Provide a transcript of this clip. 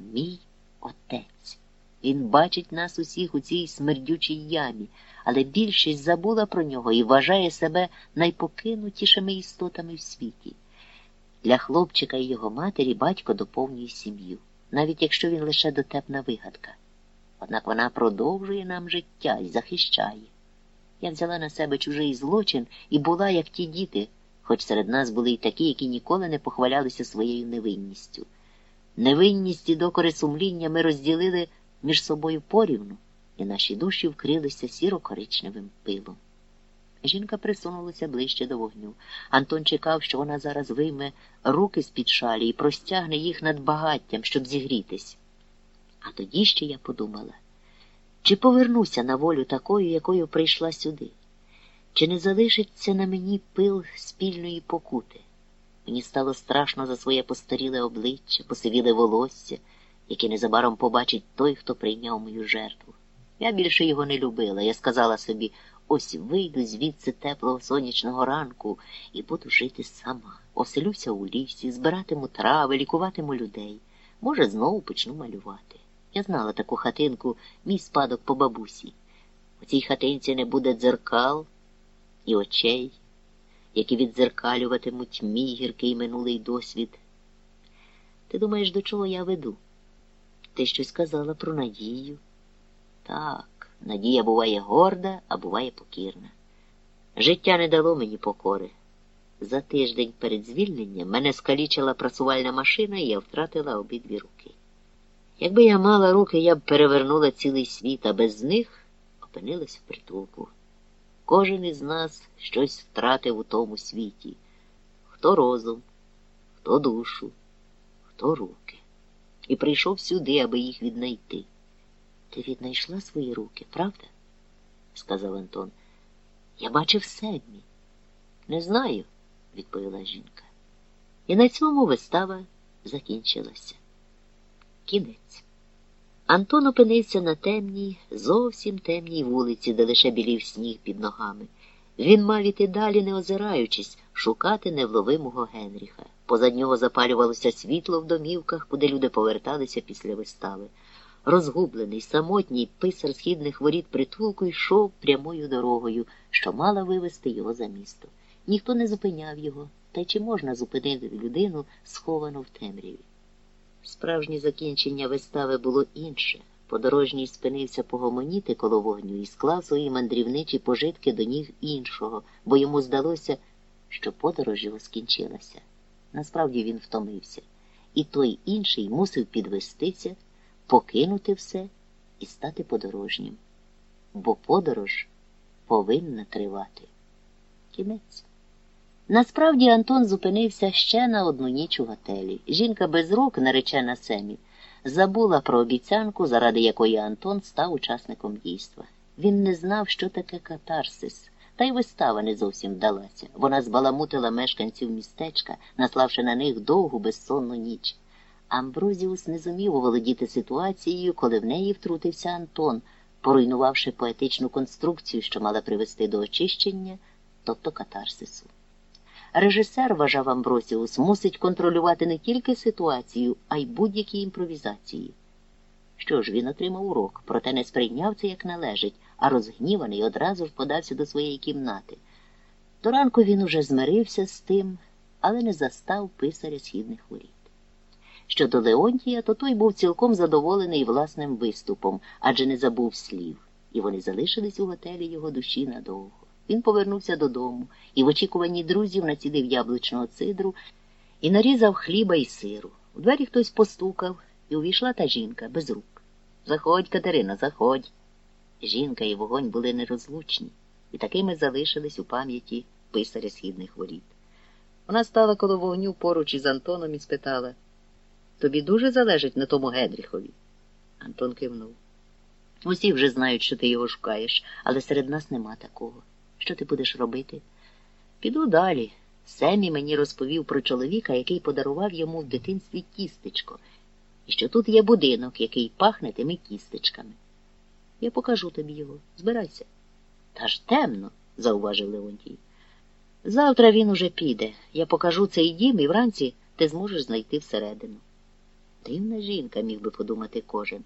Мій отець. Він бачить нас усіх у цій смердючій ямі, але більшість забула про нього і вважає себе найпокинутішими істотами в світі. Для хлопчика і його матері батько доповнює сім'ю, навіть якщо він лише дотепна вигадка. Однак вона продовжує нам життя і захищає. Я взяла на себе чужий злочин і була, як ті діти, хоч серед нас були й такі, які ніколи не похвалялися своєю невинністю. Невинність і докори сумління ми розділили між собою порівну, і наші душі вкрилися сіро-коричневим пилом. Жінка присунулася ближче до вогню. Антон чекав, що вона зараз вийме руки з-під шалі і простягне їх над багаттям, щоб зігрітись. А тоді ще я подумала, чи повернуся на волю такою, якою прийшла сюди, чи не залишиться на мені пил спільної покути? Мені стало страшно за своє постаріле обличчя, посивіле волосся, яке незабаром побачить той, хто прийняв мою жертву. Я більше його не любила. Я сказала собі, ось вийду звідси теплого сонячного ранку і буду жити сама. Оселюся у лісі, збиратиму трави, лікуватиму людей. Може, знову почну малювати. Я знала таку хатинку, мій спадок по бабусі. У цій хатинці не буде дзеркал і очей, які віддзеркалюватимуть мій гіркий минулий досвід. Ти думаєш, до чого я веду? Ти щось казала про надію? Так, надія буває горда, а буває покірна. Життя не дало мені покори. За тиждень перед звільненням мене скалічила прасувальна машина, і я втратила обидві руки. Якби я мала руки, я б перевернула цілий світ, а без них опинилась в притулку. Кожен із нас щось втратив у тому світі хто розум, хто душу, хто руки. І прийшов сюди, аби їх віднайти. Ти віднайшла свої руки, правда? сказав Антон. Я бачив Седмі. Не знаю, відповіла жінка. І на цьому вистава закінчилася. Кінець. Антон опинився на темній, зовсім темній вулиці, де лише білів сніг під ногами. Він мав іти далі, не озираючись, шукати невловимого Генріха. Позад нього запалювалося світло в домівках, куди люди поверталися після вистави. Розгублений, самотній писар східних воріт притулку йшов прямою дорогою, що мала вивести його за місто. Ніхто не зупиняв його, та й чи можна зупинити людину, сховану в темряві. Справжнє закінчення вистави було інше. Подорожній спинився погомоніти коло вогню і склав свої мандрівничі пожитки до ніг іншого, бо йому здалося, що подорож його скінчилася. Насправді він втомився, і той інший мусив підвестися, покинути все і стати подорожнім. Бо подорож повинна тривати. Кінець. Насправді Антон зупинився ще на одну ніч у готелі. Жінка без рук, наречена Семі, забула про обіцянку, заради якої Антон став учасником дійства. Він не знав, що таке катарсис, та й вистава не зовсім вдалася. Вона збаламутила мешканців містечка, наславши на них довгу безсонну ніч. Амброзіус не зумів оволодіти ситуацією, коли в неї втрутився Антон, поруйнувавши поетичну конструкцію, що мала привести до очищення, тобто катарсису. Режисер, вважав Амбросіус, мусить контролювати не тільки ситуацію, а й будь-які імпровізації. Що ж, він отримав урок, проте не сприйняв це як належить, а розгніваний одразу ж подався до своєї кімнати. До ранку він уже змирився з тим, але не застав писаря східних воріт. Щодо Леонтія, то той був цілком задоволений власним виступом, адже не забув слів, і вони залишились у готелі його душі надовго. Він повернувся додому і в очікуванні друзів націдив яблучного цидру і нарізав хліба і сиру. У двері хтось постукав, і увійшла та жінка без рук. Заходь, Катерина, заходь. Жінка і вогонь були нерозлучні, і такими залишились у пам'яті писаря східних воріт. Вона стала коло вогню поруч із Антоном і спитала Тобі дуже залежить на тому Гедріхові? Антон кивнув. Усі вже знають, що ти його шукаєш, але серед нас нема такого. Що ти будеш робити? Піду далі. Семі мені розповів про чоловіка, який подарував йому в дитинстві тістечко, і що тут є будинок, який пахне тими кістечками. Я покажу тобі його. Збирайся. Та ж темно, зауважив Леонтій. Завтра він уже піде. Я покажу цей дім і вранці ти зможеш знайти всередину. Дивна жінка, міг би подумати кожен.